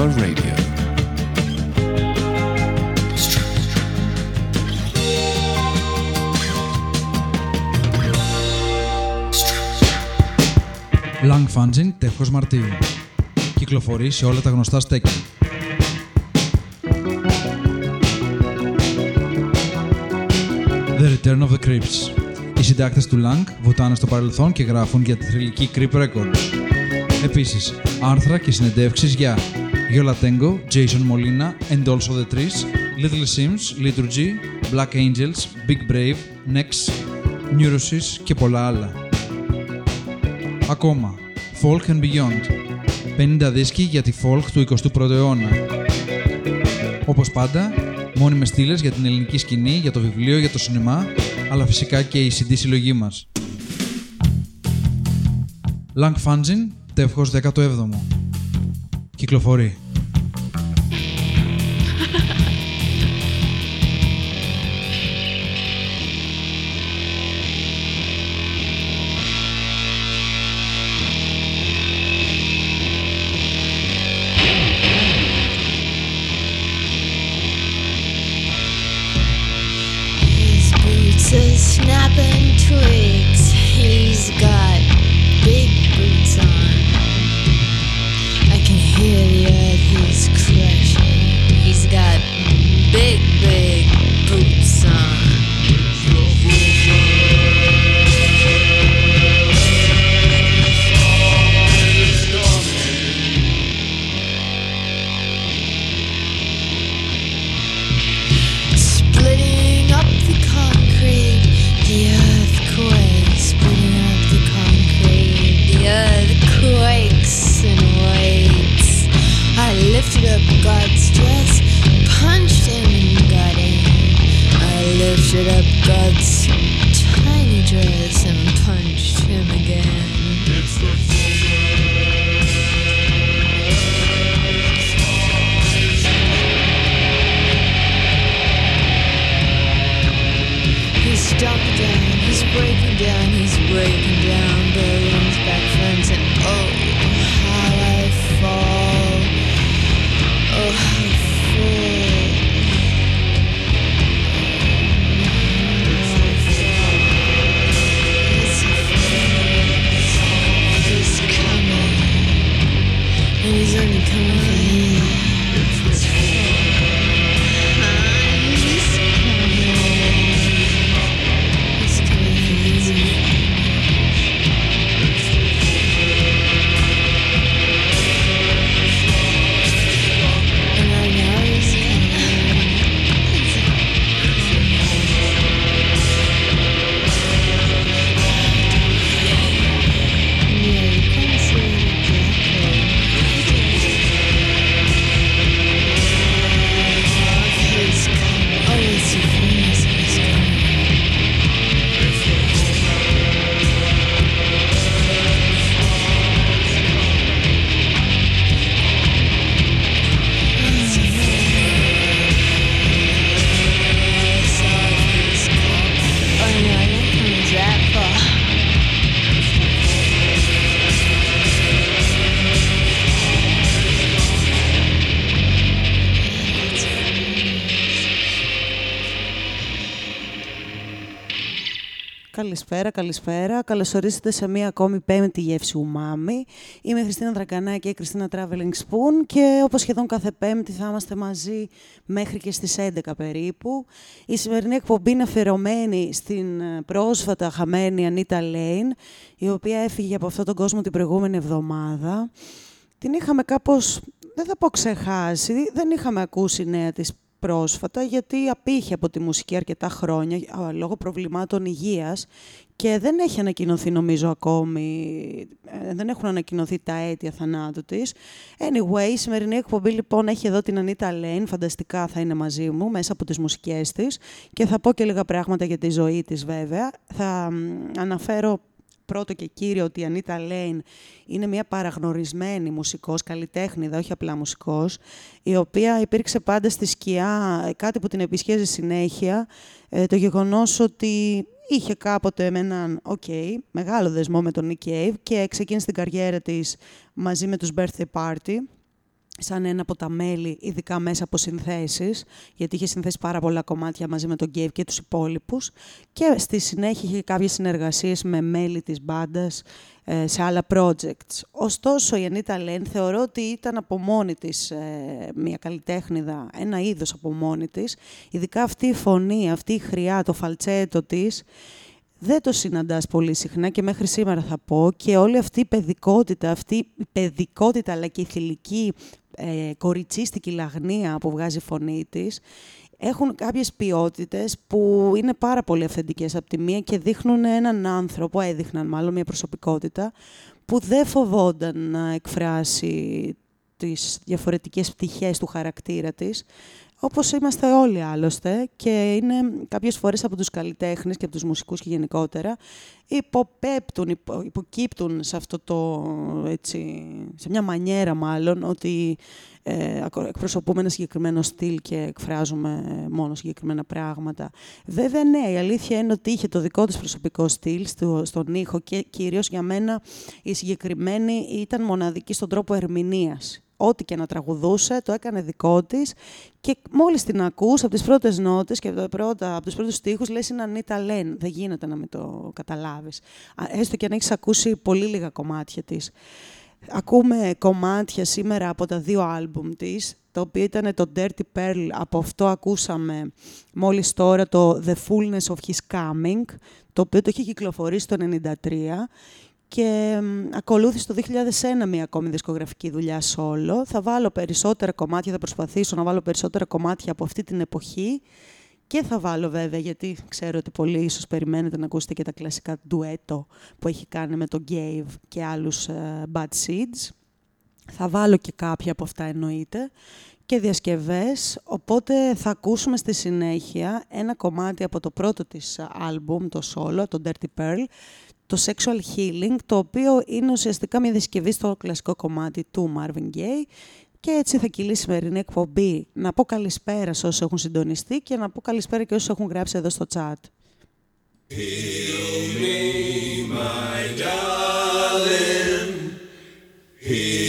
You're listening to Strummer Radio. Lang Fanzin, τεύχος Μαρτίου. Κυκλοφορεί σε όλα τα γνωστά στέκια. The Return of the Crips. Οι συντάκτες του Lang βουτάνε στο παρελθόν και γράφουν για τη θρηλυκή Creep Records. Επίσης, άρθρα και συνεντεύξεις για Yola Tango, Jason Molina, and also the Trees, Little Sims, Liturgy, Black Angels, Big Brave, Next, Neurosis και πολλά άλλα. Ακόμα, Folk and Beyond. 50 δίσκοι για τη folk του 21ου αιώνα. Όπως πάντα, μόνιμες στήλες για την ελληνική σκηνή, για το βιβλίο, για το σινεμά, αλλά φυσικά και η CD συλλογή μας. Lang Fanzin, τεύχος 17ο. Κυκλοφορεί. Καλησπέρα, καλησπέρα. Καλώς ορίσατε σε μία ακόμη πέμπτη γεύση ουμάμι. Είμαι η Χριστίνα Δρακανά και η Χριστίνα Traveling Spoon και όπως σχεδόν κάθε πέμπτη θα είμαστε μαζί μέχρι και στις 11 περίπου. Η σημερινή εκπομπή είναι αφιερωμένη στην ε, πρόσφατα χαμένη Ανίτα Λέιν, η οποία έφυγε από αυτόν τον κόσμο την προηγούμενη εβδομάδα. Την είχαμε κάπως, δεν θα πω ξεχάσει, δεν είχαμε ακούσει νέα της πρόσφατα γιατί απήχε από τη μουσική αρκετά χρόνια α, λόγω προβλημάτων υγείας και δεν έχει ανακοινωθεί νομίζω ακόμη, ε, δεν έχουν ανακοινωθεί τα αίτια θανάτου της. Anyway, η σημερινή εκπομπή λοιπόν έχει εδώ την Ανίτα Λέιν, φανταστικά θα είναι μαζί μου μέσα από τις μουσικές της και θα πω και λίγα πράγματα για τη ζωή της βέβαια. Θα μ, αναφέρω πρώτο και κύριο ότι η Ανίτα Λέιν είναι μια παραγνωρισμένη μουσικός, καλλιτέχνηδα, όχι απλά μουσικός, η οποία υπήρξε πάντα στη σκιά, ε, κάτι που την επισχέζει συνέχεια, ε, το γεγονός ότι είχε κάποτε με έναν okay, μεγάλο δεσμό με τον Nick Cave και ξεκίνησε την καριέρα της μαζί με τους Birthday Party σαν ένα από τα μέλη, ειδικά μέσα από συνθέσεις, γιατί είχε συνθέσει πάρα πολλά κομμάτια μαζί με τον Cave και τους υπόλοιπους. Και στη συνέχεια είχε κάποιες συνεργασίες με μέλη της μπάντας ε, σε άλλα projects. Ωστόσο, η Ανίτα Λέν θεωρώ ότι ήταν από μόνη της ε, μια καλλιτέχνηδα, ένα είδος από μόνη της, ειδικά αυτή η φωνή, αυτή η χρειά, το φαλτσέτο της, δεν το συναντάς πολύ συχνά και μέχρι σήμερα θα πω. Και όλη αυτή η παιδικότητα, αυτή η παιδικότητα αλλά και η θηλυκή ε, κοριτσίστικη λαγνία που βγάζει η φωνή της έχουν κάποιες ποιότητες που είναι πάρα πολύ αυθεντικές από τη μία και δείχνουν έναν άνθρωπο, έδειχναν μάλλον μια προσωπικότητα, που δεν φοβόνταν να εκφράσει τις διαφορετικές πτυχές του χαρακτήρα της, όπως είμαστε όλοι άλλωστε και είναι κάποιες φορές από τους καλλιτέχνες και από τους μουσικούς και γενικότερα υποπέπτουν, υπο, υποκύπτουν σε αυτό το, έτσι, σε μια μανιέρα μάλλον, ότι ε, εκπροσωπούμε ένα συγκεκριμένο στυλ και εκφράζουμε μόνο συγκεκριμένα πράγματα. Βέβαια, ναι, η αλήθεια είναι ότι είχε το δικό της προσωπικό στυλ στο, στον ήχο και κυρίως για μένα η συγκεκριμένη ήταν μοναδική στον τρόπο ερμηνείας ό,τι και να τραγουδούσε, το έκανε δικό της. Και μόλις την ακούς από τις πρώτες νότες και από, πρώτα, από τους πρώτους στίχους, λες είναι Ανίτα Λέν. Δεν γίνεται να μην το καταλάβεις. Έστω και αν έχεις ακούσει πολύ λίγα κομμάτια της. Ακούμε κομμάτια σήμερα από τα δύο άλμπουμ της, το οποίο ήταν το Dirty Pearl, από αυτό ακούσαμε μόλις τώρα το The Fullness of His Coming, το οποίο το έχει κυκλοφορήσει το 1993 και ακολούθησε το 2001 μια ακόμη δισκογραφική δουλειά solo. Θα βάλω περισσότερα κομμάτια, θα προσπαθήσω να βάλω περισσότερα κομμάτια από αυτή την εποχή και θα βάλω βέβαια, γιατί ξέρω ότι πολλοί ίσως περιμένετε να ακούσετε και τα κλασικά ντουέτο που έχει κάνει με τον Gave και άλλους uh, Bad Seeds. Θα βάλω και κάποια από αυτά εννοείται και διασκευές, οπότε θα ακούσουμε στη συνέχεια ένα κομμάτι από το πρώτο της άλμπουμ, το solo, το Dirty Pearl, το Sexual Healing, το οποίο είναι ουσιαστικά μια διασκευή στο κλασικό κομμάτι του Marvin Gaye και έτσι θα κυλήσει η σημερινή εκπομπή. Να πω καλησπέρα σε όσους έχουν συντονιστεί και να πω καλησπέρα και όσους έχουν γράψει εδώ στο chat. Heal me, my darling. Heal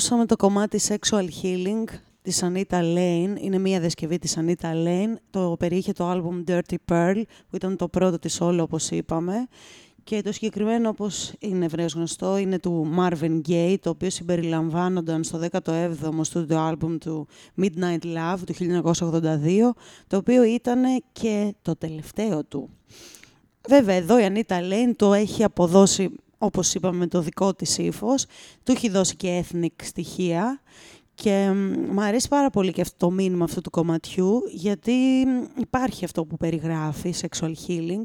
Ακούσαμε το κομμάτι Sexual Healing της Anita Lane. Είναι μία δεσκευή της Anita Lane. Το περιείχε το άλμπουμ Dirty Pearl, που ήταν το πρώτο της όλο, όπως είπαμε. Και το συγκεκριμένο, όπως είναι ευρέως γνωστό, είναι του Marvin Gaye, το οποίο συμπεριλαμβάνονταν στο 17ο στούντιο άλμπουμ του Midnight Love του 1982, το οποίο ήταν και το τελευταίο του. Βέβαια, εδώ η Anita Lane το έχει αποδώσει, όπως είπαμε, με το δικό της ύφος. Του έχει δώσει και ethnic στοιχεία. Και μ, μου αρέσει πάρα πολύ και αυτό το μήνυμα αυτού του κομματιού, γιατί μ, υπάρχει αυτό που περιγράφει, sexual healing,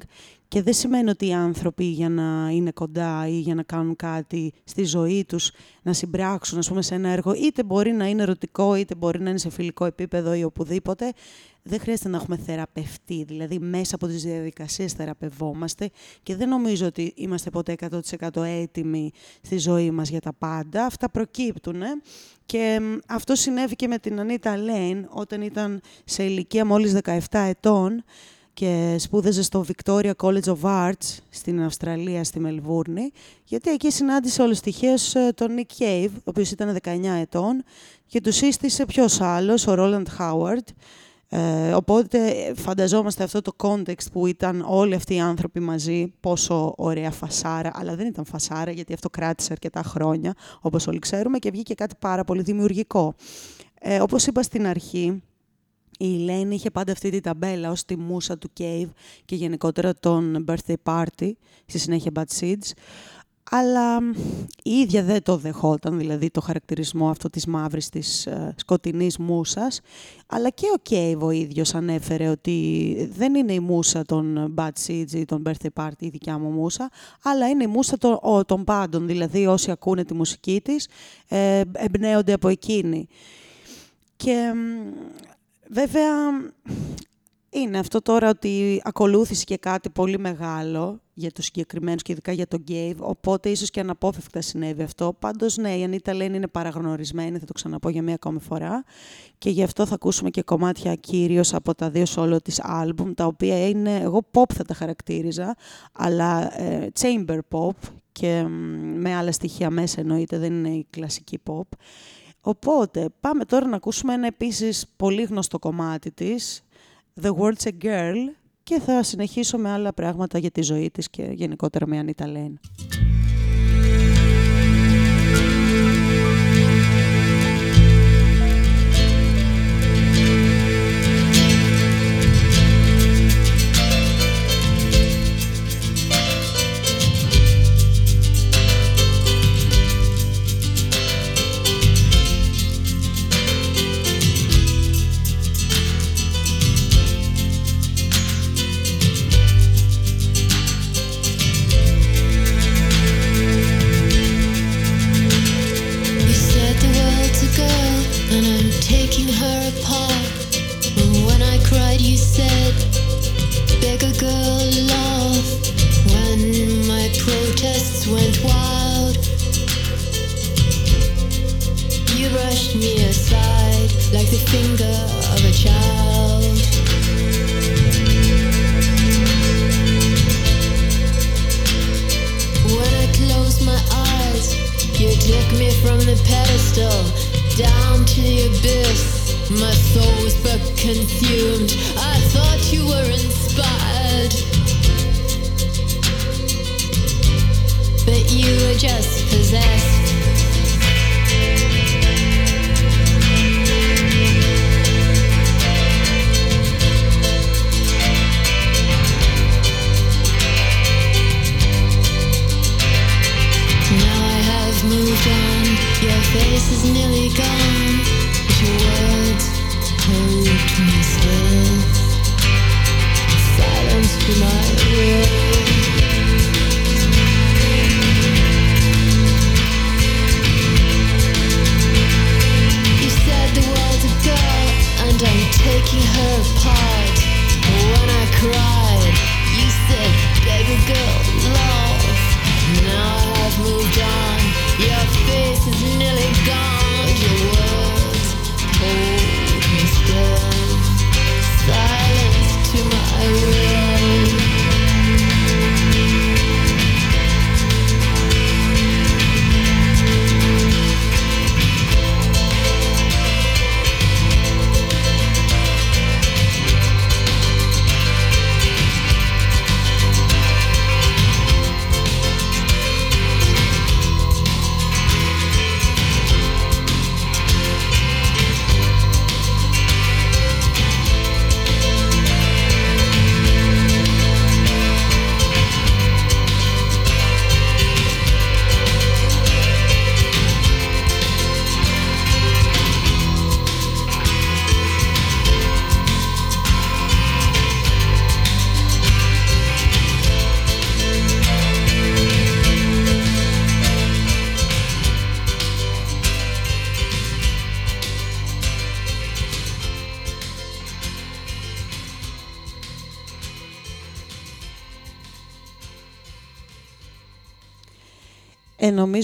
και δεν σημαίνει ότι οι άνθρωποι για να είναι κοντά ή για να κάνουν κάτι στη ζωή τους, να συμπράξουν ας πούμε, σε ένα έργο, είτε μπορεί να είναι ερωτικό, είτε μπορεί να είναι σε φιλικό επίπεδο ή οπουδήποτε, δεν χρειάζεται να έχουμε θεραπευτεί. Δηλαδή, μέσα από τις διαδικασίες θεραπευόμαστε και δεν νομίζω ότι είμαστε ποτέ 100% έτοιμοι στη ζωή μας για τα πάντα. Αυτά προκύπτουν. ε. Και μ, αυτό συνέβη και με την Ανίτα Λέιν όταν ήταν σε ηλικία μόλις 17 ετών και σπούδαζε στο Victoria College of Arts στην Αυστραλία, στη Μελβούρνη, γιατί εκεί συνάντησε όλους τυχαίως ε, τον Nick Cave, ο οποίος ήταν 19 ετών, και τους σύστησε ποιος άλλος, ο Roland Howard. Ε, οπότε ε, φανταζόμαστε αυτό το context που ήταν όλοι αυτοί οι άνθρωποι μαζί, πόσο ωραία φασάρα, αλλά δεν ήταν φασάρα γιατί αυτό κράτησε αρκετά χρόνια, όπως όλοι ξέρουμε, και βγήκε κάτι πάρα πολύ δημιουργικό. Ε, όπως είπα στην αρχή, η Elaine είχε πάντα αυτή τη ταμπέλα ως τη μουσα του Cave και γενικότερα των birthday party, στη συνέχεια Bad Seeds. Αλλά μ, η ίδια δεν το δεχόταν, δηλαδή το χαρακτηρισμό αυτό της μαύρης, της ε, σκοτεινής μουσας. Αλλά και ο Cave ο ίδιος ανέφερε ότι δεν είναι η μουσα των Bad Seeds ή των Birthday Party η δικιά μου μουσα, αλλά είναι η μουσα των, ο- των πάντων, δηλαδή όσοι ακούνε τη μουσική της ε, εμπνέονται από εκείνη. Και μ, βέβαια είναι αυτό τώρα ότι ακολούθησε και κάτι πολύ μεγάλο για τους συγκεκριμένους και ειδικά για τον Γκέιβ, οπότε ίσως και αναπόφευκτα συνέβη αυτό. Πάντως ναι, η Ανίτα Λέιν είναι παραγνωρισμένη, θα το ξαναπώ για μία ακόμη φορά και γι' αυτό θα ακούσουμε και κομμάτια κυρίως από τα δύο solo της άλμπουμ, τα οποία είναι, εγώ pop θα τα χαρακτήριζα, αλλά ε, chamber pop και μ, με άλλα στοιχεία μέσα εννοείται, δεν είναι η κλασική pop. Οπότε, πάμε τώρα να ακούσουμε ένα επίσης πολύ γνωστό κομμάτι της, The World's a Girl, και θα συνεχίσω με άλλα πράγματα για τη ζωή της και γενικότερα με Ανίτα Λέιν. Abyss. My soul was but consumed. I thought you were inspired. But you were just possessed. Now I have moved on. Your face is nearly gone. Her apart. When I cried,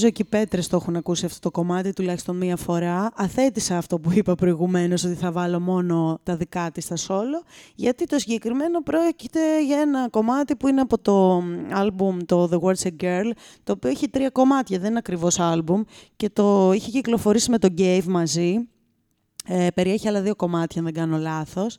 νομίζω και οι Πέτρες το έχουν ακούσει αυτό το κομμάτι τουλάχιστον μία φορά. Αθέτησα αυτό που είπα προηγουμένως ότι θα βάλω μόνο τα δικά της στα σόλο γιατί το συγκεκριμένο πρόκειται για ένα κομμάτι που είναι από το άλμπουμ το The Words a Girl το οποίο έχει τρία κομμάτια, δεν είναι ακριβώς άλμπουμ και το είχε κυκλοφορήσει με τον Gave μαζί. Ε, περιέχει άλλα δύο κομμάτια, αν δεν κάνω λάθος.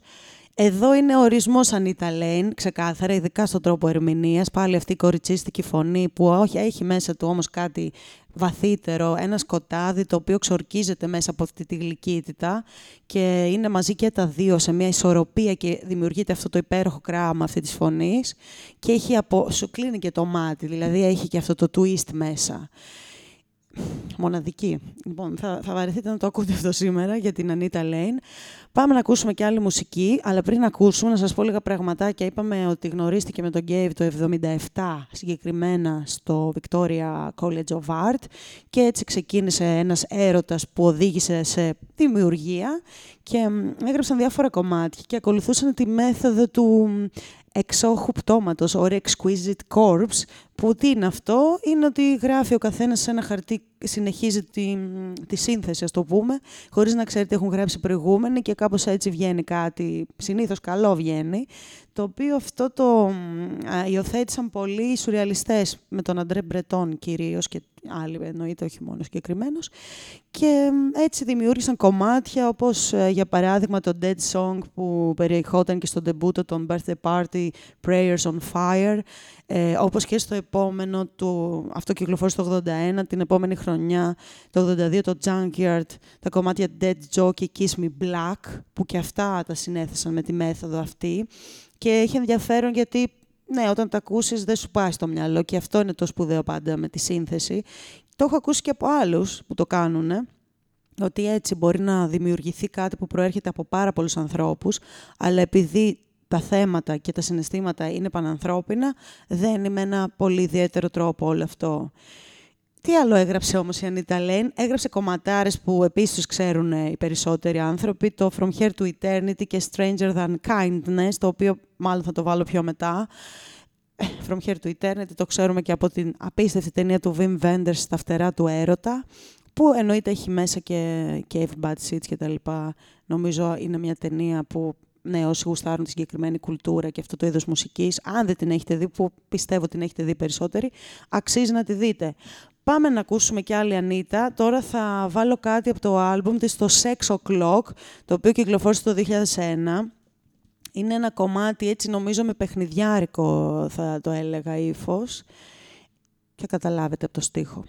Εδώ είναι ο ορισμός Ανίτα Λέιν, ξεκάθαρα, ειδικά στον τρόπο ερμηνείας. Πάλι αυτή η κοριτσίστικη φωνή που όχι, έχει μέσα του όμως κάτι βαθύτερο, ένα σκοτάδι το οποίο ξορκίζεται μέσα από αυτή τη γλυκύτητα και είναι μαζί και τα δύο σε μια ισορροπία και δημιουργείται αυτό το υπέροχο κράμα αυτή της φωνής και έχει απο... σου κλείνει και το μάτι, δηλαδή έχει και αυτό το twist μέσα. Μοναδική. Λοιπόν, θα, θα βαρεθείτε να το ακούτε αυτό σήμερα για την Ανίτα Λέιν. Πάμε να ακούσουμε και άλλη μουσική, αλλά πριν ακούσουμε να σας πω λίγα πραγματάκια. Είπαμε ότι γνωρίστηκε με τον Γκέιβ το 1977 συγκεκριμένα στο Victoria College of Art και έτσι ξεκίνησε ένας έρωτας που οδήγησε σε δημιουργία και έγραψαν διάφορα κομμάτια και ακολουθούσαν τη μέθοδο του εξόχου πτώματος, or exquisite corpse, που τι είναι αυτό, είναι ότι γράφει ο καθένας σε ένα χαρτί, συνεχίζει τη, τη σύνθεση, ας το πούμε, χωρίς να ξέρει τι έχουν γράψει προηγούμενοι και κάπως έτσι βγαίνει κάτι, συνήθως καλό βγαίνει, το οποίο αυτό το α, υιοθέτησαν πολλοί οι σουρεαλιστές, με τον Αντρέ Μπρετόν κυρίως και άλλοι εννοείται, όχι μόνο συγκεκριμένος. Και έτσι δημιούργησαν κομμάτια όπως ε, για παράδειγμα το Dead Song που περιεχόταν και στο ντεμπούτο των Birthday Party Prayers on Fire ε, όπως και στο επόμενο του, αυτό κυκλοφόρησε το 81, την επόμενη χρονιά, το 82 το Junkyard, τα κομμάτια Dead Joe και Kiss Me Black, που και αυτά τα συνέθεσαν με τη μέθοδο αυτή. Και έχει ενδιαφέρον γιατί, ναι, όταν τα ακούσεις δεν σου πάει στο μυαλό και αυτό είναι το σπουδαίο πάντα με τη σύνθεση. Το έχω ακούσει και από άλλους που το κάνουν, ότι έτσι μπορεί να δημιουργηθεί κάτι που προέρχεται από πάρα πολλούς ανθρώπους, αλλά επειδή τα θέματα και τα συναισθήματα είναι πανανθρώπινα, δεν είναι με ένα πολύ ιδιαίτερο τρόπο όλο αυτό. Τι άλλο έγραψε όμως η Ανίτα Λέιν. Έγραψε κομματάρες που επίσης τους ξέρουν οι περισσότεροι άνθρωποι. Το From Here to Eternity και Stranger Than Kindness, το οποίο μάλλον θα το βάλω πιο μετά. From Here to Eternity το ξέρουμε και από την απίστευτη ταινία του Wim Wenders στα φτερά του έρωτα που εννοείται έχει μέσα και, και Bad Seeds και τα λοιπά. Νομίζω είναι μια ταινία που ναι, όσοι γουστάρουν τη συγκεκριμένη κουλτούρα και αυτό το είδος μουσικής, αν δεν την έχετε δει, που πιστεύω την έχετε δει περισσότεροι, αξίζει να τη δείτε. Πάμε να ακούσουμε κι άλλη Ανίτα. Τώρα θα βάλω κάτι από το άλμπουμ της, το Sex O'Clock, το οποίο κυκλοφόρησε το 2001. Είναι ένα κομμάτι, έτσι νομίζω με παιχνιδιάρικο θα το έλεγα ύφος. Και καταλάβετε από το στίχο.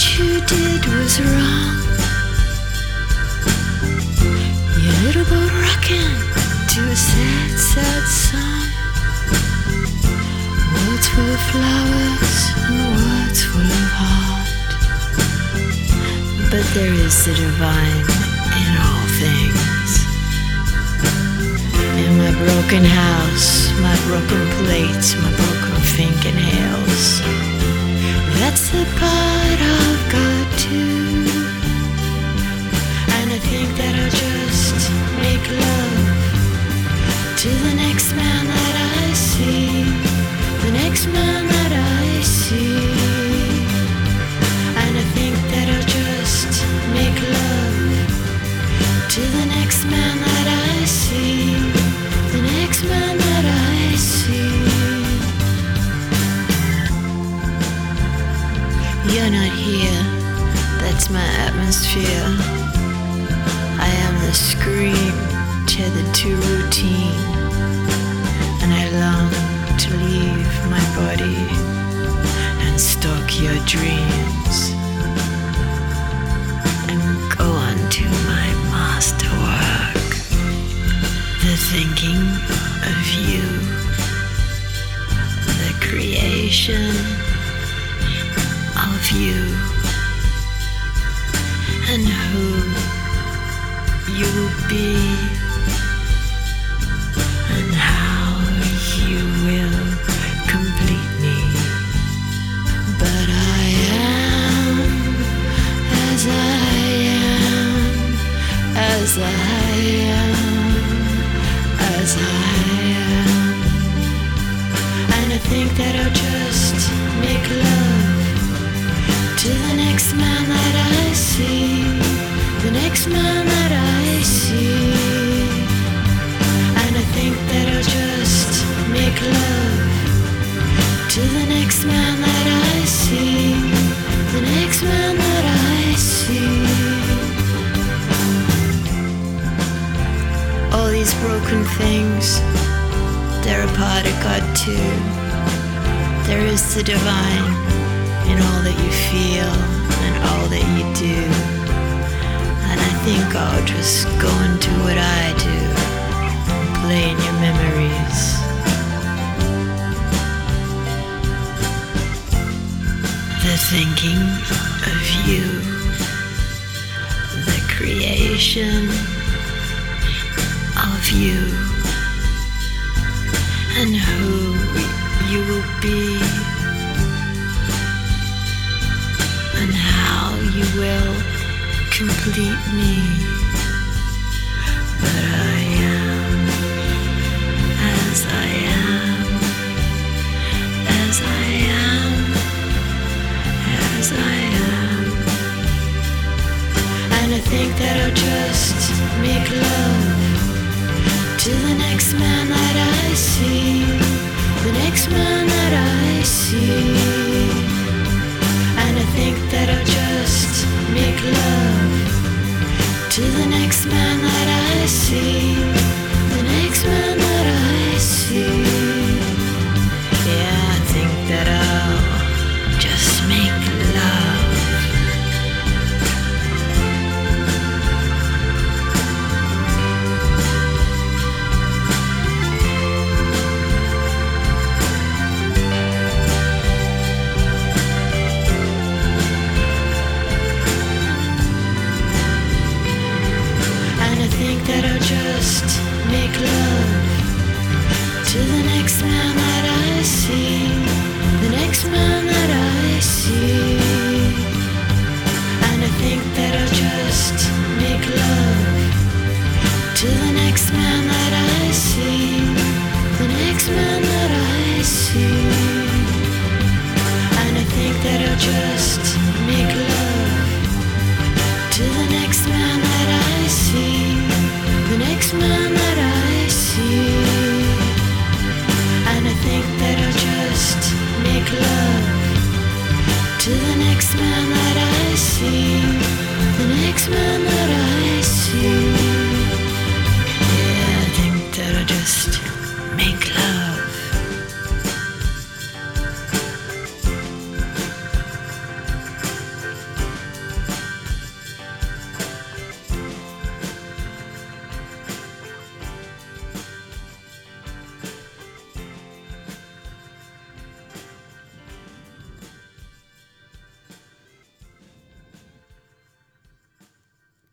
You did was wrong. Your little boat rocking to a sad, sad song. Words full of flowers and words full of heart. But there is the divine in all things. In my broken house, my broken plates, my broken fingernails. That's the part I've got to. And I think that I'll just make love to the next man that I see. The next man that I see. And I think that I'll just make love to the next man that I see. The next man You're not here, that's my atmosphere. I am the scream tethered to routine, and I long to leave my body and stalk your dreams. And go on to my masterwork, the thinking of you, the creation you and who you will be part of God too. There is the divine in all that you feel and all that you do. And I think I'll just go and do what I do, play in your memories. The thinking of you, the creation of you, and who you will be and how you will complete me. But I am as I am, as I am, as I am. And I think that I'll just make love to the next man that I see, the next man that I see. And I think that I'll just make love to the next man that I see, the next man that I see.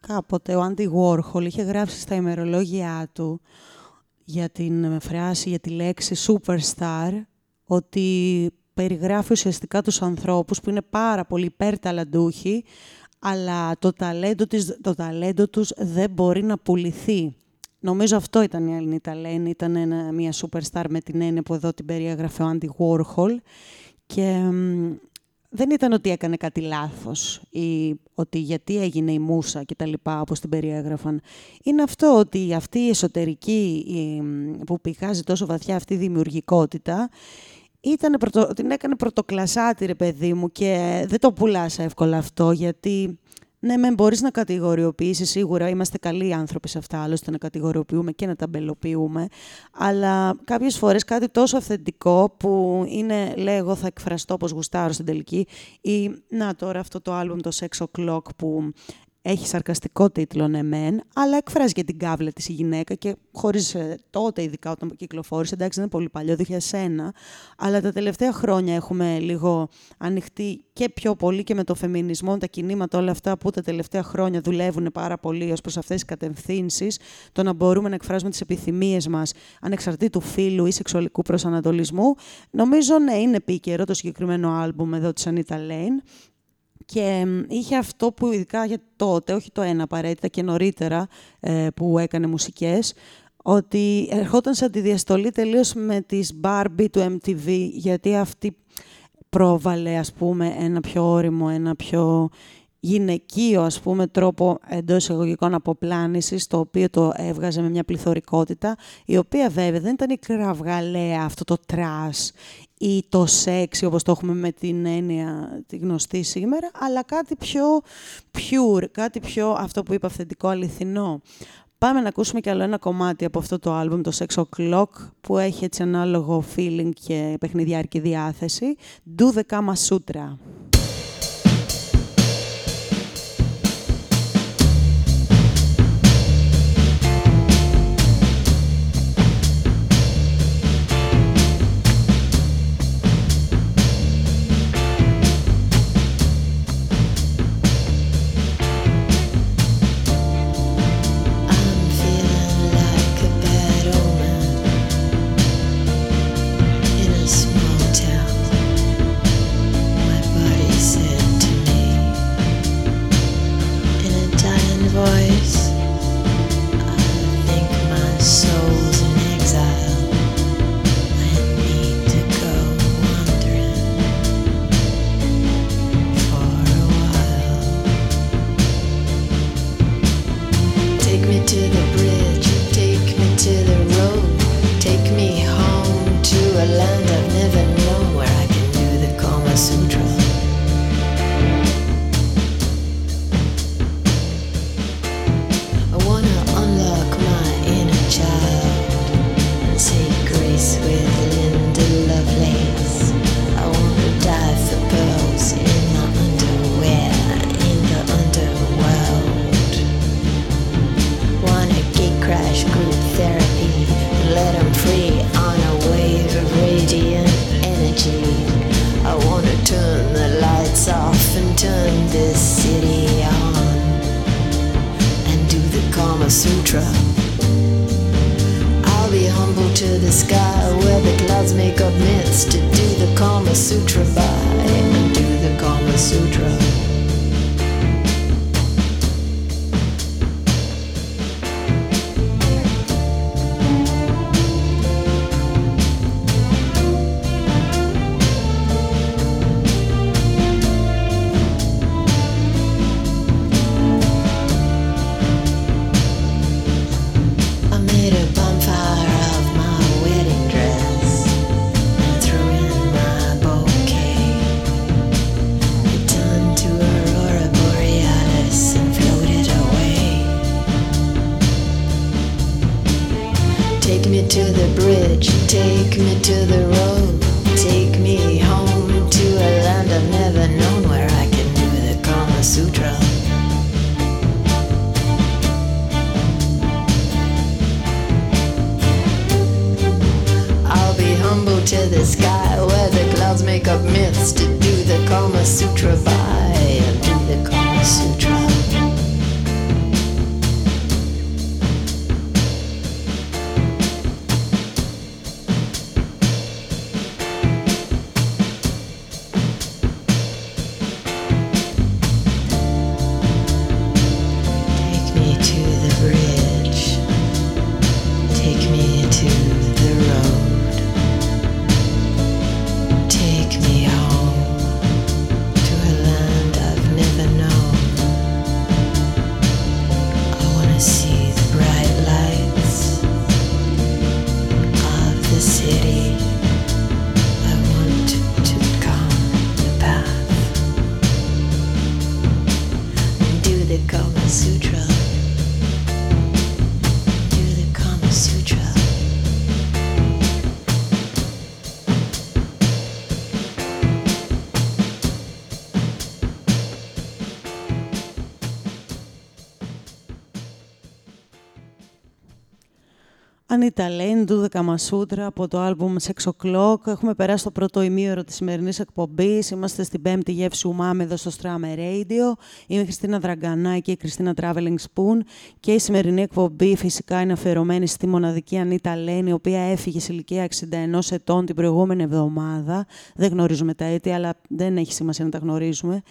Κάποτε ο Άντι Warhol είχε γράψει στα ημερολόγια του για την φράση, για τη λέξη superstar, ότι περιγράφει ουσιαστικά τους ανθρώπους που είναι πάρα πολύ υπερταλαντούχοι, αλλά το ταλέντο, της, το ταλέντο τους δεν μπορεί να πουληθεί. Νομίζω αυτό ήταν η Έλληνη Ταλένη, ήταν ένα, μια superstar με την έννοια που εδώ την περιέγραφε ο Άντι Warhol και μ, δεν ήταν ότι έκανε κάτι λάθος ή ότι γιατί έγινε η μουσα και τα λοιπά όπως την περιέγραφαν. Είναι αυτό ότι αυτή η εσωτερική η, που πηγάζει τόσο βαθιά αυτή η δημιουργικότητα ήταν πρωτο, την έκανε πρωτοκλασάτη ρε παιδί μου και δεν το πουλάς εύκολα αυτό γιατί ναι, μεν μπορείς να κατηγοριοποιήσεις, σίγουρα είμαστε καλοί άνθρωποι σε αυτά, άλλωστε να κατηγοριοποιούμε και να ταμπελοποιούμε. Αλλά κάποιες φορές κάτι τόσο αυθεντικό που είναι, λέω, εγώ θα εκφραστώ όπως γουστάρω στην τελική, ή να τώρα αυτό το άλμπουμ, το Sex O'Clock, που έχει σαρκαστικό τίτλο, ναι, μεν, αλλά εκφράζει και την κάβλα της η γυναίκα και χωρίς τότε, ειδικά όταν κυκλοφόρησε, εντάξει, δεν είναι πολύ παλιό, 2001, αλλά τα τελευταία χρόνια έχουμε λίγο ανοιχτεί και πιο πολύ και με το φεμινισμό, τα κινήματα, όλα αυτά που τα τελευταία χρόνια δουλεύουν πάρα πολύ ως προς αυτές τις κατευθύνσεις, το να μπορούμε να εκφράζουμε τις επιθυμίες μας ανεξαρτήτου φύλου ή σεξουαλικού προσανατολισμού. Νομίζω, ναι, είναι επίκαιρο το συγκεκριμένο άλμπουμ εδώ της Anita Lane και μ, είχε αυτό που ειδικά για τότε, όχι το ένα απαραίτητα και νωρίτερα ε, που έκανε μουσικές, ότι ερχόταν σαν τη διαστολή τελείως με τις Barbie του MTV, γιατί αυτή πρόβαλε, ας πούμε, ένα πιο όριμο, ένα πιο γυναικείο, ας πούμε, τρόπο εντός εισαγωγικών αποπλάνησης, το οποίο το έβγαζε με μια πληθωρικότητα, η οποία βέβαια δεν ήταν η κραυγαλαία, αυτό το trash ή το σεξ, όπως το έχουμε με την έννοια τη γνωστή σήμερα, αλλά κάτι πιο pure, κάτι πιο, αυτό που είπα, αυθεντικό, αληθινό. Πάμε να ακούσουμε κι άλλο ένα κομμάτι από αυτό το άλμπουμ, το Sex O'Clock, που έχει έτσι ανάλογο feeling και παιχνιδιάρικη διάθεση. Do the Kama Sutra. And turn this city on and do the Kama Sutra. Sutra. I'll be humble to the sky where the clouds make up myths to do the Kama Sutra by and do the Kama Sutra. Ανίτα Lane, Do the Kama Sutra από το άλμπουμ Sex O'Clock. Έχουμε περάσει το πρώτο ημίωρο της σημερινής εκπομπής. Είμαστε στην πέμπτη γεύση Ουμάμ εδώ στο Strame Radio. Είμαι η Χριστίνα Δραγκανά και η Χριστίνα Traveling Spoon. Και η σημερινή εκπομπή φυσικά είναι αφιερωμένη στη μοναδική Ανίτα Lane, η οποία έφυγε σε ηλικία 61 ετών την προηγούμενη εβδομάδα. Δεν γνωρίζουμε τα αίτια, αλλά δεν έχει σημασία να τα γνωρίζουμε.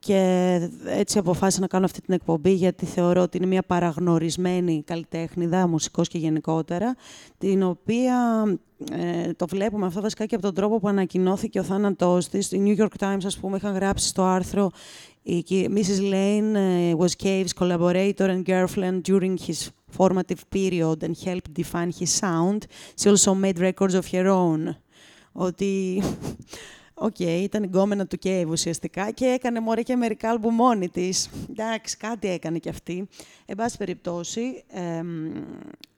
Και έτσι αποφάσισα να κάνω αυτή την εκπομπή γιατί θεωρώ ότι είναι μια παραγνωρισμένη καλλιτέχνηδα, μουσικός και γενικότερα, την οποία ε, το βλέπουμε αυτό βασικά και από τον τρόπο που ανακοινώθηκε ο θάνατός της. Οι New York Times, ας πούμε, είχαν γράψει στο άρθρο η κυ- Mrs. Lane ε, was Cave's collaborator and girlfriend during his formative period and helped define his sound. She also made records of her own. Ότι Οκ, ήταν η γκόμενα του Κέιβ ουσιαστικά και έκανε μωρέ και μερικά άλμπουμ μόνη της. Εντάξει, κάτι έκανε κι αυτή. Εν πάση περιπτώσει, εμ,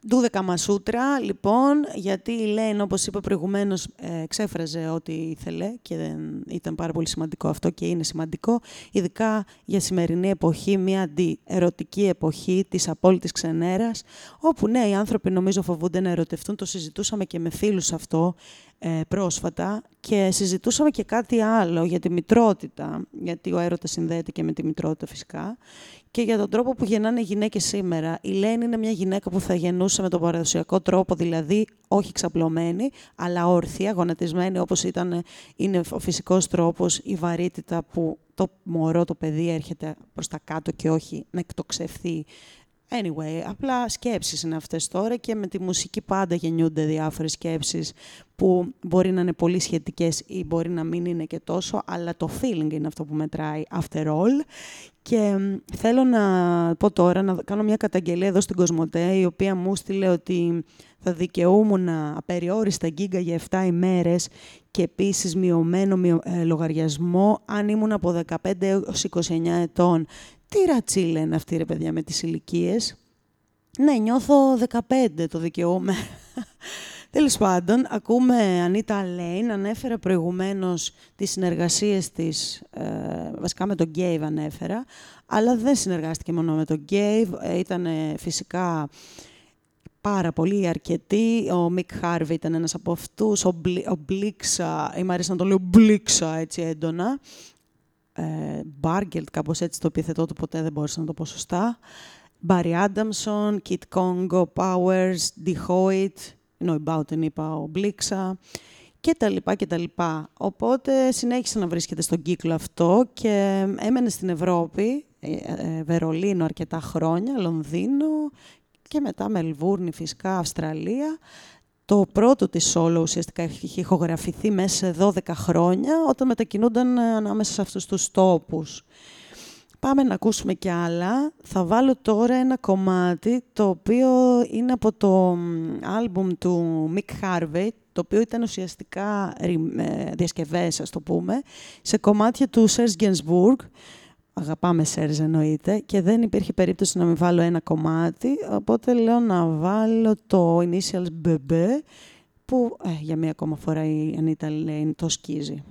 Ντούδε Καμασούτρα, λοιπόν, γιατί η Λέν, όπως είπα προηγουμένως, ε, ξέφραζε ό,τι ήθελε και δεν ήταν πάρα πολύ σημαντικό αυτό και είναι σημαντικό, ειδικά για σημερινή εποχή, μια αντιερωτική εποχή της απόλυτης ξενέρας, όπου ναι, οι άνθρωποι νομίζω φοβούνται να ερωτευτούν, το συζητούσαμε και με φίλους αυτό ε, πρόσφατα και συζητούσαμε και κάτι άλλο για τη μητρότητα, γιατί ο έρωτας συνδέεται και με τη μητρότητα φυσικά, και για τον τρόπο που γεννάνε οι γυναίκες σήμερα. Η Λένη είναι μια γυναίκα που θα γεννούσε με τον παραδοσιακό τρόπο, δηλαδή όχι ξαπλωμένη, αλλά όρθια, γονατισμένη όπως ήταν, είναι ο φυσικός τρόπος, η βαρύτητα που το μωρό, το παιδί έρχεται προς τα κάτω και όχι να εκτοξευθεί Anyway, απλά σκέψεις είναι αυτές τώρα και με τη μουσική πάντα γεννιούνται διάφορες σκέψεις που μπορεί να είναι πολύ σχετικές ή μπορεί να μην είναι και τόσο, αλλά το feeling είναι αυτό που μετράει after all. Και μ, θέλω να πω τώρα, να κάνω μια καταγγελία εδώ στην Κοσμοτέ, η οποία μου στείλε ότι θα δικαιούμουν απεριόριστα γκίγκα για 7 ημέρες και επίσης μειωμένο μειω- ε, λογαριασμό αν ήμουν από 15 έως 29 ετών. Τι ρατσίλα είναι αυτή ρε παιδιά με τις ηλικίες; Ναι, νιώθω 15 το δικαιούμαι. Τέλος πάντων, ακούμε Ανίτα Λέιν, ανέφερα προηγουμένως τις συνεργασίες της, ε, βασικά με τον Γκέιβ ανέφερα, αλλά δεν συνεργάστηκε μόνο με τον Γκέιβ, ε, ήταν ε, φυσικά πάρα πολύ αρκετοί. Ο Μικ Χάρβι ήταν ένας από αυτούς, ο, Μπλι, ο Μπλίξα, ή μου αρέσει να το λέω Μπλίξα έτσι έντονα, ε, Μπάργκελτ, κάπως έτσι το επιθετό του ποτέ δεν μπόρεσα να το πω σωστά. Barry Adamson, Kit Congo, Powers, D. Hoyt, ενώ η Boughton είπα ο Μπλίξα και τα λοιπά και τα λοιπά. Οπότε συνέχισε να βρίσκεται στον κύκλο αυτό και έμενε στην Ευρώπη, ε, ε, Βερολίνο αρκετά χρόνια, Λονδίνο και μετά Μελβούρνη φυσικά, Αυστραλία. Το πρώτο της solo ουσιαστικά έχει ηχογραφηθεί μέσα σε 12 χρόνια όταν μετακινούνταν ε, ανάμεσα σε αυτούς τους τόπους. Πάμε να ακούσουμε κι άλλα. Θα βάλω τώρα ένα κομμάτι το οποίο είναι από το άλμπουμ του Mick Harvey, το οποίο ήταν ουσιαστικά ε, διασκευές, ας το πούμε, σε κομμάτια του Serge Gainsbourg. Αγαπάμε Serge εννοείται και δεν υπήρχε περίπτωση να μην βάλω ένα κομμάτι, οπότε λέω να βάλω το Initials BB, που ε, για μία ακόμα φορά η Anita Lane το σκίζει.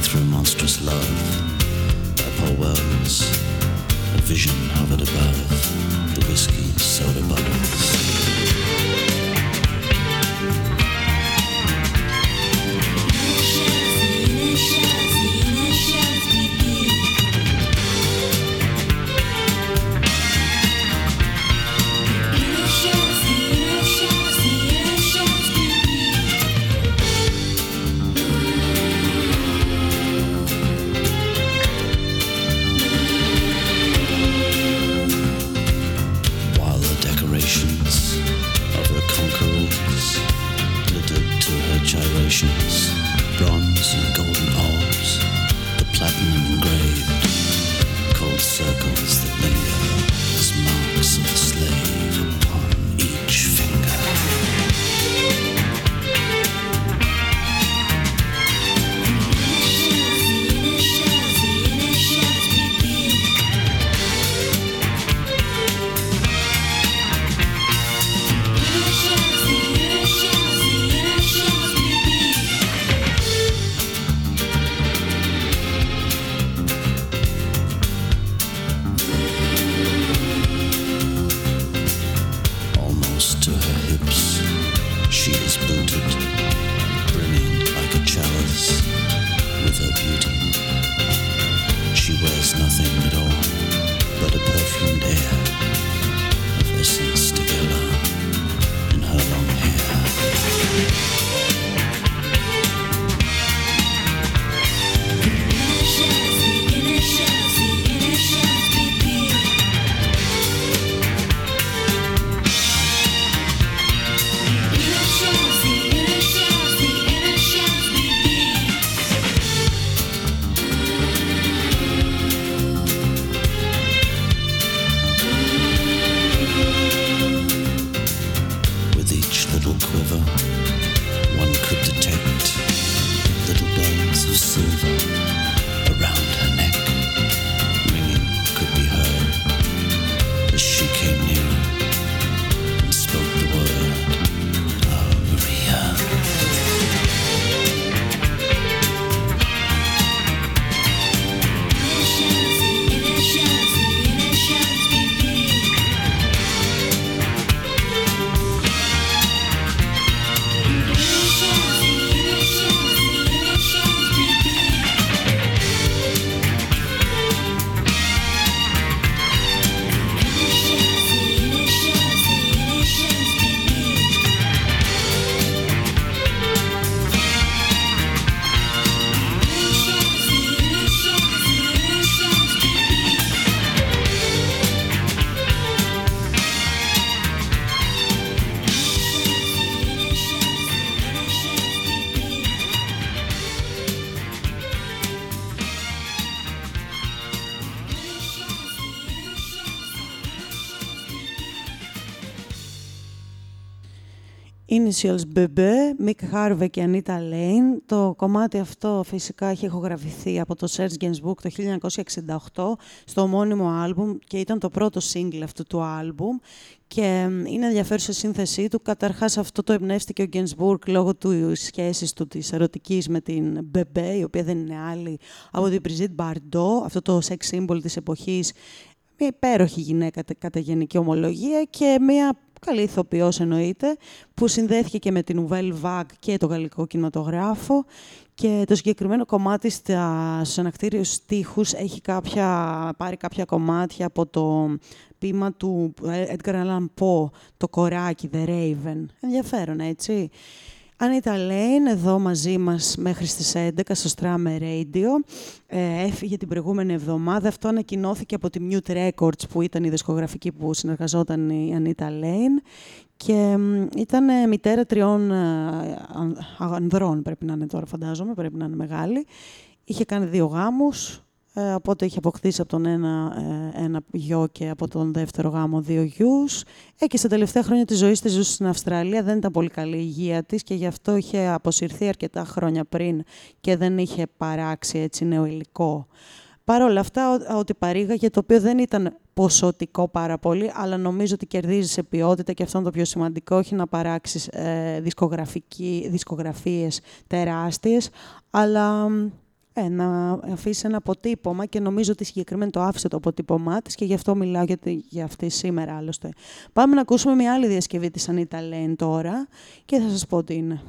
Through Monstrous Love by Paul Wells, a vision hovered above the whiskey soda bottles. Initials BB, Mick Harvey και Anita Lane. Το κομμάτι αυτό φυσικά έχει ηχογραφηθεί από το Serge Gainsbourg το 1968 στο ομώνυμο άλμπουμ και ήταν το πρώτο single αυτού του άλμπουμ και είναι ενδιαφέρουσα η σύνθεσή του. Καταρχάς αυτό το εμπνεύστηκε ο Gainsbourg λόγω του σχέσης του της ερωτικής με την Bebe, η οποία δεν είναι άλλη από την Brigitte Bardot, αυτό το sex symbol της εποχής, μια υπέροχη γυναίκα κατά γενική ομολογία και μια καλή ηθοποιός εννοείται, που συνδέθηκε και με την Nouvelle Vague και το γαλλικό κινηματογράφο και το συγκεκριμένο κομμάτι στα, στους ανακτήριους στίχους έχει κάποια, πάρει κάποια κομμάτια από το ποίημα του Edgar Allan Poe, το κοράκι, The Raven. Ενδιαφέρον, έτσι. Ανίτα Λέιν, εδώ μαζί μας μέχρι στις 11 στο Strammer Radio. Ε, έφυγε την προηγούμενη εβδομάδα. Αυτό ανακοινώθηκε από τη Mute Records που ήταν η δισκογραφική που συνεργαζόταν η Ανίτα Λέιν. Και ήταν μητέρα τριών ε, ανδρών, πρέπει να είναι τώρα φαντάζομαι, πρέπει να είναι μεγάλη. Είχε κάνει δύο γάμους, ε, οπότε είχε αποκτήσει από τον ένα, ε, ένα γιο και από τον δεύτερο γάμο δύο γιους. Ε, και στα τελευταία χρόνια της ζωής της ζούσε στην Αυστραλία, δεν ήταν πολύ καλή η υγεία της και γι' αυτό είχε αποσυρθεί αρκετά χρόνια πριν και δεν είχε παράξει έτσι νέο υλικό. Παρ' όλα αυτά, ότι παρήγαγε, το οποίο δεν ήταν ποσοτικό πάρα πολύ, αλλά νομίζω ότι κερδίζεις σε ποιότητα και αυτό είναι το πιο σημαντικό, όχι να παράξεις ε, δισκογραφίες τεράστιες, αλλά ε, να αφήσει ένα αποτύπωμα και νομίζω ότι συγκεκριμένα το άφησε το αποτύπωμά της και γι' αυτό μιλάω για, για αυτή σήμερα άλλωστε. Πάμε να ακούσουμε μια άλλη διασκευή της Ανίτα Λέν τώρα και θα σας πω τι είναι.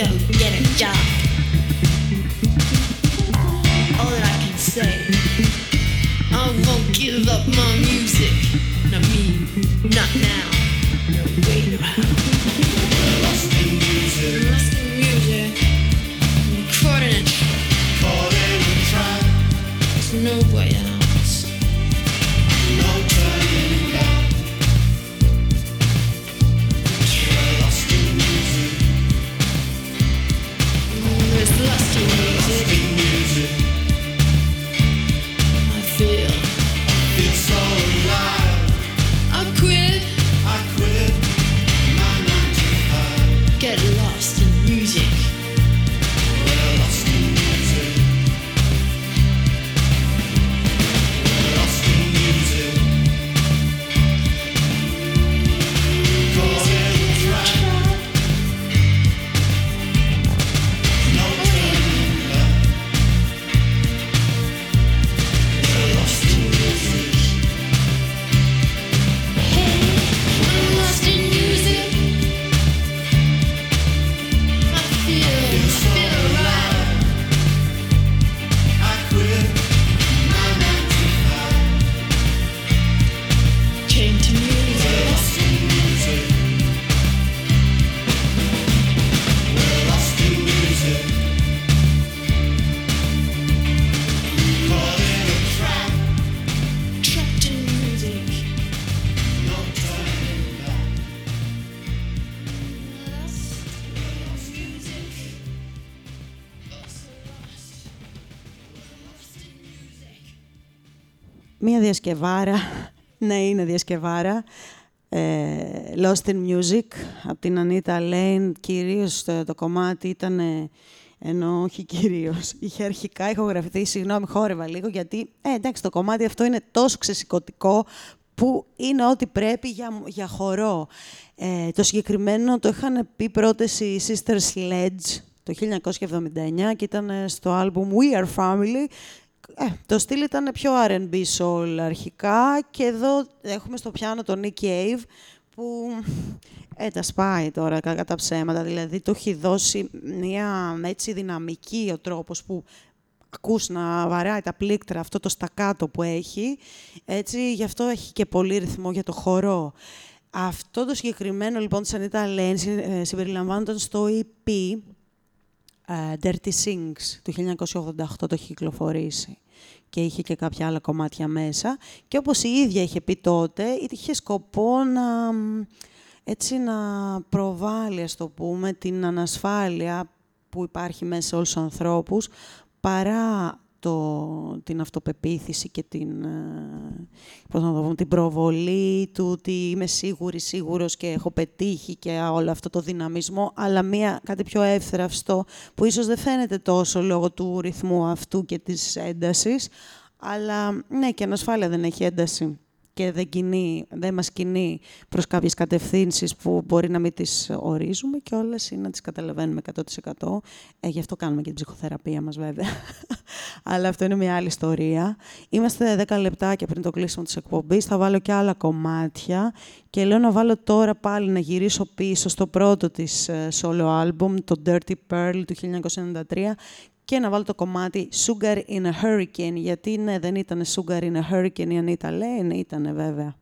Go μία διασκευάρα, ναι είναι διασκευάρα, ε, Lost in Music από την Anita Lane, κυρίως το, το κομμάτι ήταν, ε, ενώ όχι κυρίως, είχε αρχικά ηχογραφηθεί, συγγνώμη χόρευα λίγο, γιατί ε, εντάξει το κομμάτι αυτό είναι τόσο ξεσηκωτικό που είναι ό,τι πρέπει για, για χορό. Ε, το συγκεκριμένο το είχαν πει πρώτες οι Sister Sledge το 1979 και ήταν ε, στο άλμπουμ We Are Family. Ε, το στυλ ήταν πιο R&B soul αρχικά και εδώ έχουμε στο πιάνο τον Nick Cave που ε, τα σπάει τώρα κατά τα ψέματα. Δηλαδή, το έχει δώσει μια έτσι δυναμική ο τρόπος που ακούς να βαράει τα πλήκτρα, αυτό το στακάτο που έχει. Έτσι, γι' αυτό έχει και πολύ ρυθμό για το χορό. Αυτό το συγκεκριμένο, λοιπόν, της Anita Lane συ- ε, συμπεριλαμβάνονταν στο EP ε, Dirty Sings του 1988 το έχει κυκλοφορήσει και είχε και κάποια άλλα κομμάτια μέσα. Και όπως η ίδια είχε πει τότε είχε σκοπό να μ, έτσι να προβάλλει ας το πούμε την ανασφάλεια που υπάρχει μέσα σε όλους τους ανθρώπους παρά το, την αυτοπεποίθηση και την, ε, πώς να το πούμε, την προβολή του ότι είμαι σίγουρη, σίγουρος και έχω πετύχει και όλο αυτό το δυναμισμό, αλλά μία, κάτι πιο εύθραυστο που ίσως δεν φαίνεται τόσο λόγω του ρυθμού αυτού και της έντασης, αλλά ναι, και ανασφάλεια δεν έχει ένταση και δεν, κινεί, δεν μας κινεί προς κάποιες κατευθύνσεις που μπορεί να μην τις ορίζουμε και όλες ή να τις καταλαβαίνουμε 100%. Ε, γι' αυτό κάνουμε και την ψυχοθεραπεία μας βέβαια. Αλλά αυτό είναι μια άλλη ιστορία. Είμαστε 10 λεπτάκια πριν το κλείσιμο της εκπομπής. Θα βάλω και άλλα κομμάτια και λέω να βάλω τώρα πάλι να γυρίσω πίσω στο πρώτο της ε, solo album, το Dirty Pearl του 1993 και να βάλω το κομμάτι Sugar in a Hurricane, γιατί ναι, δεν ήταν Sugar in a Hurricane η Ανίτα λέει, ναι, ήταν βέβαια.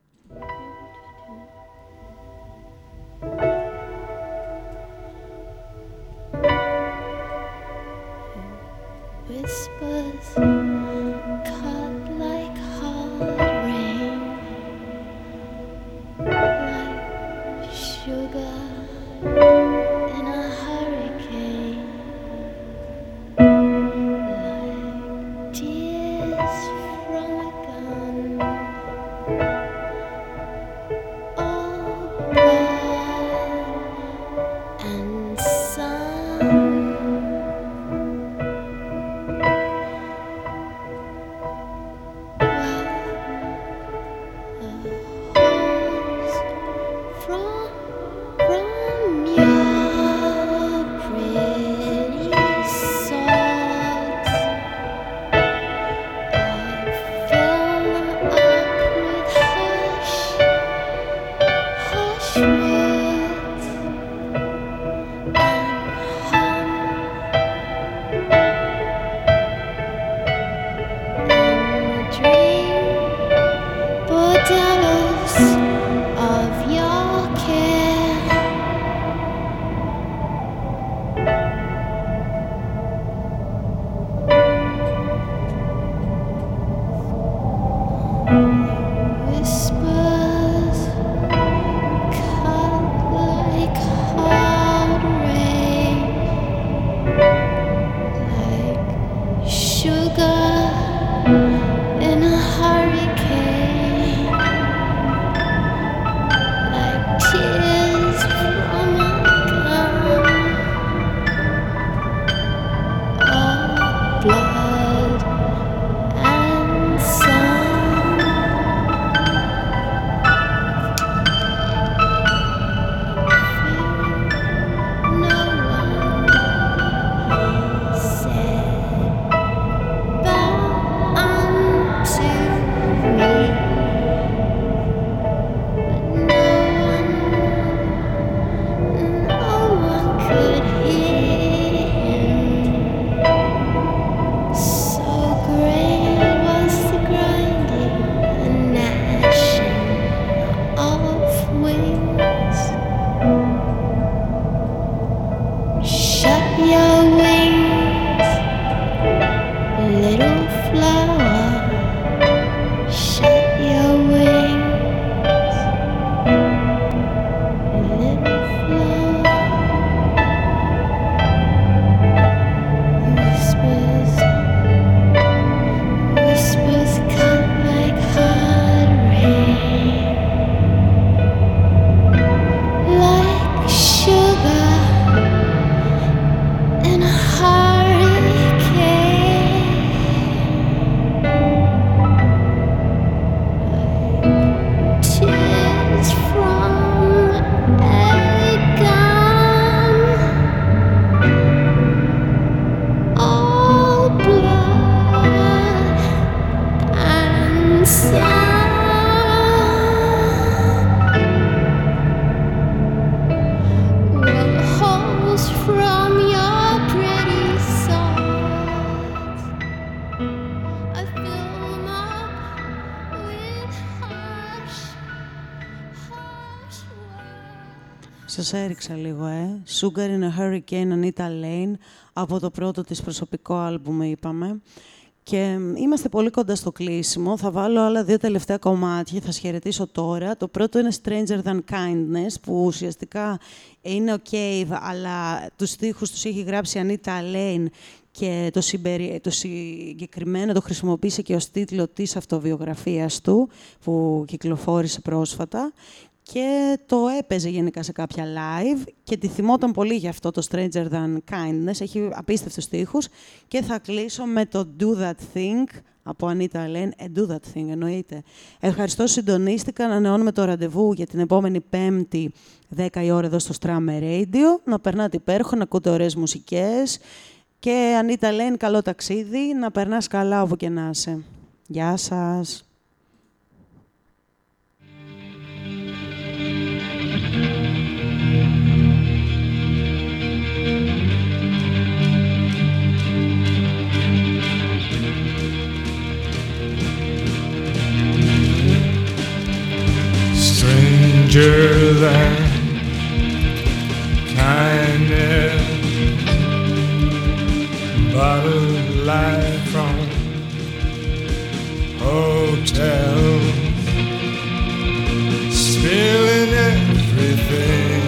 Σας έριξα λίγο, ε. Sugar in a Hurricane, Anita Lane, από το πρώτο της προσωπικό άλμπουμ, είπαμε. Και μ, είμαστε πολύ κοντά στο κλείσιμο. Θα βάλω άλλα δύο τελευταία κομμάτια, θα σας χαιρετήσω τώρα. Το πρώτο είναι Stranger Than Kindness, που ουσιαστικά είναι ο Cave, αλλά τους στίχους τους έχει γράψει η Anita Lane και το, συμπερι... το συγκεκριμένο το χρησιμοποίησε και ως τίτλο της αυτοβιογραφίας του, που κυκλοφόρησε πρόσφατα και το έπαιζε γενικά σε κάποια live και τη θυμόταν πολύ γι' αυτό το Stranger Than Kindness. Έχει απίστευτους στίχους και θα κλείσω με το Do That Thing από Ανίτα Λέν. Ε, do that thing, εννοείται. Ευχαριστώ, συντονίστηκα. Ανανεώνουμε το ραντεβού για την επόμενη Πέμπτη, 10 η ώρα εδώ στο Strammer Radio. Να περνάτε υπέροχα, να ακούτε ωραίες μουσικές. Και Ανίτα Λέν, καλό ταξίδι. Να περνάς καλά όπου και να είσαι. Γεια σας. Than kindness, bottled light from hotel, spilling everything.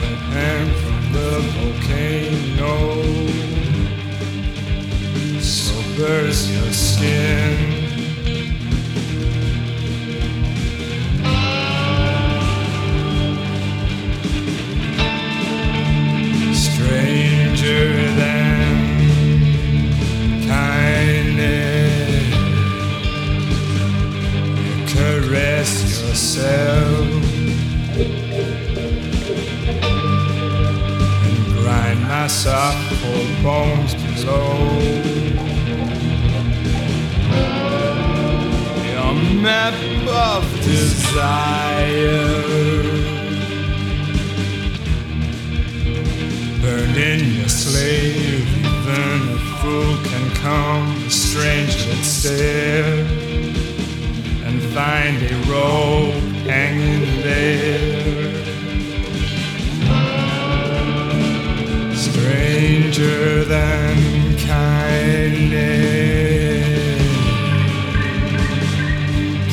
Went hang from the volcano, so burst your skin. Than kindness. Caress yourself and grind my soft bones below. Your map of desire. In your slave. Even a fool can come, a stranger and stare, and find a rope hanging there. Stranger than kindness.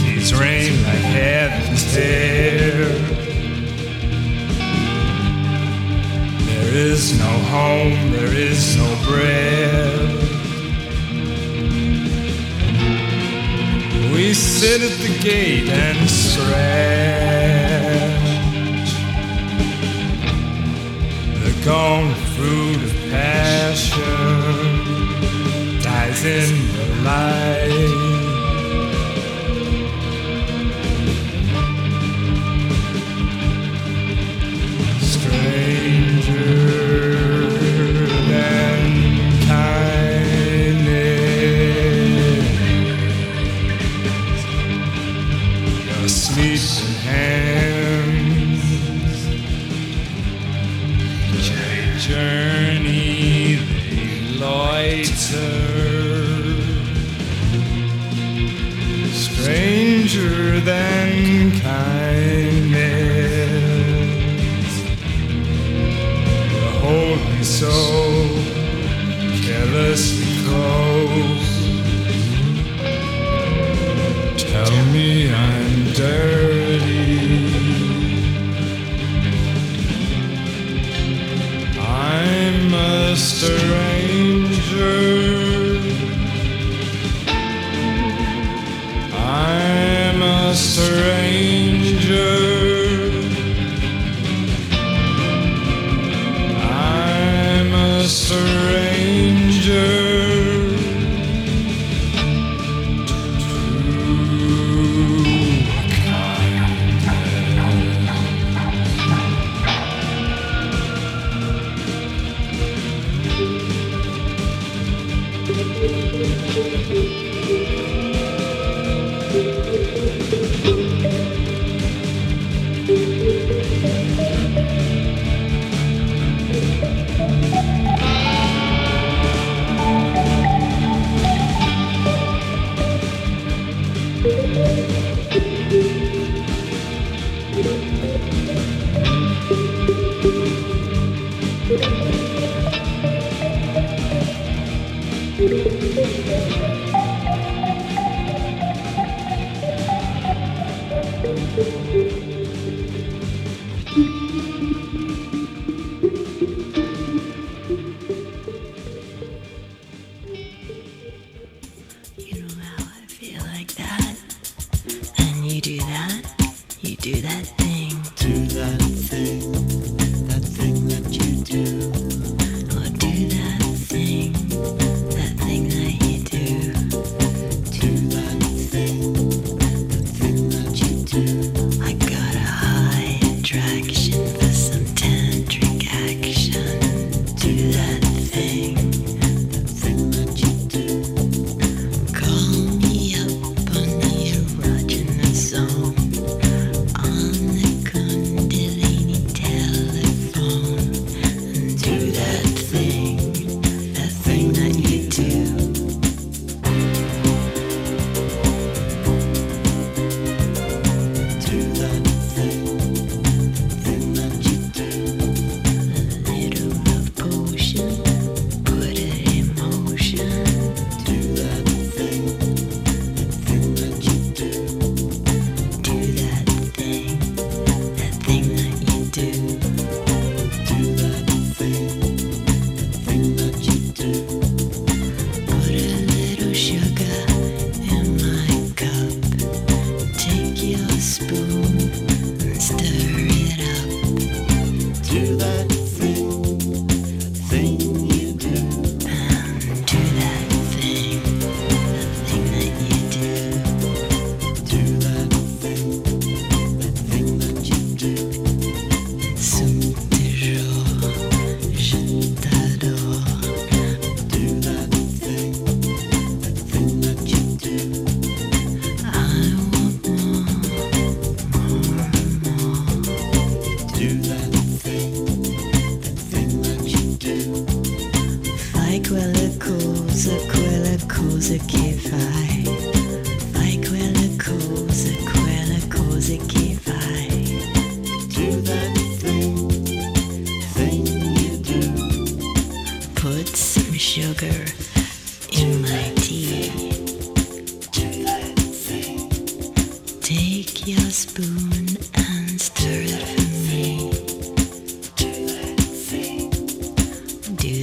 Keeps rain like heaven's hair. Is no home, there is no bread. We sit at the gate and stretch the gone fruit of passion dies in the light. you.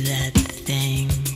that thing.